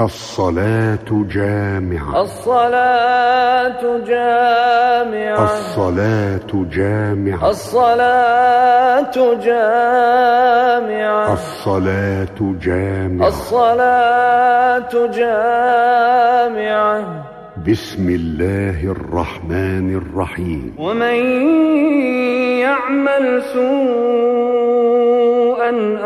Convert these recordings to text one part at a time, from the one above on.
الصلاة جامعة. الصلاة جامعة. الصلاة جامعة. الصلاة جامعة. الصلاة جامعة. الصلاة جامعة. بسم الله الرحمن الرحيم. ومن يعمل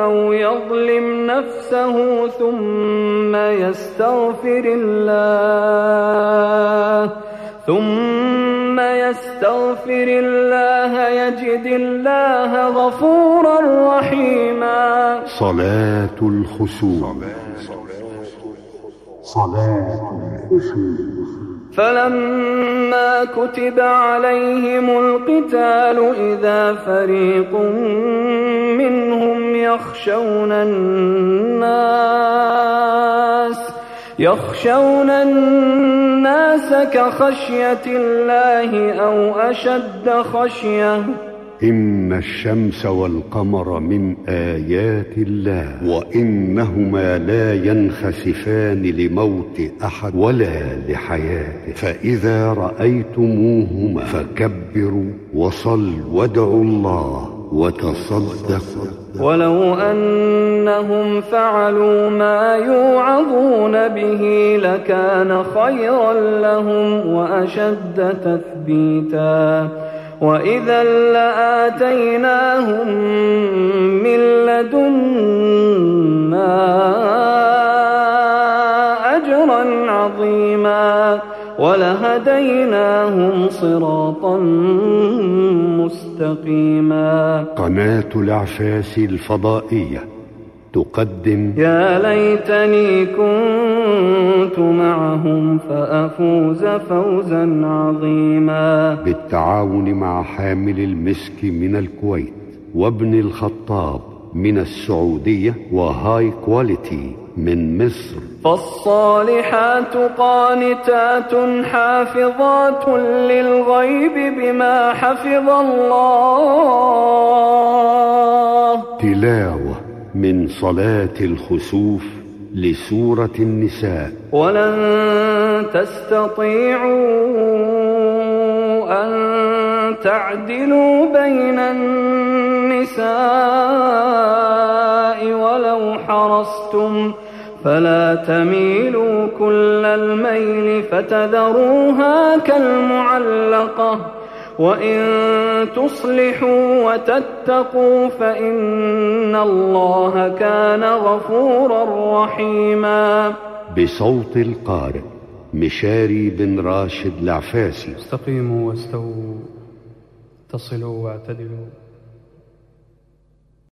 أو يظلم نفسه ثم يستغفر الله ثم يستغفر الله يجد الله غفورا رحيما. صلاة الخسوف صلاة الخسوف فلما كتب عليهم القتال إذا فريق منهم يخشون الناس يخشون الناس كخشية الله أو أشد خشية إن الشمس والقمر من آيات الله وإنهما لا ينخسفان لموت أحد ولا لحياته. فإذا رأيتموهما فكبروا وصلوا وادعوا الله وتصدقوا. ولو أنهم فعلوا ما يوعظون به لكان خيرا لهم وأشد تثبيتا. وإذا لآتيناهم من لدنا أجرا عظيما ولهديناهم صراطا مستقيما قناة الأعفاس الفضائية. تقدم. يا ليتني كنت معهم فأفوز فوزا عظيما. بالتعاون مع حامل المسك من الكويت وابن الخطاب من السعودية وهاي كواليتي من مصر. فالصالحات قانتات حافظات للغيب بما حفظ الله. من صلاة الخسوف لسورة النساء. ولن تستطيعوا أن تعدلوا بين النساء ولو حرصتم فلا تميلوا كل الميل فتذروها كالمعلقة. وإن تصلحوا وتتقوا فإن الله كان غفورا رحيما. بصوت القارئ مشاري بن راشد العفاسي. استقيموا واستووا تصلوا واعتدلوا.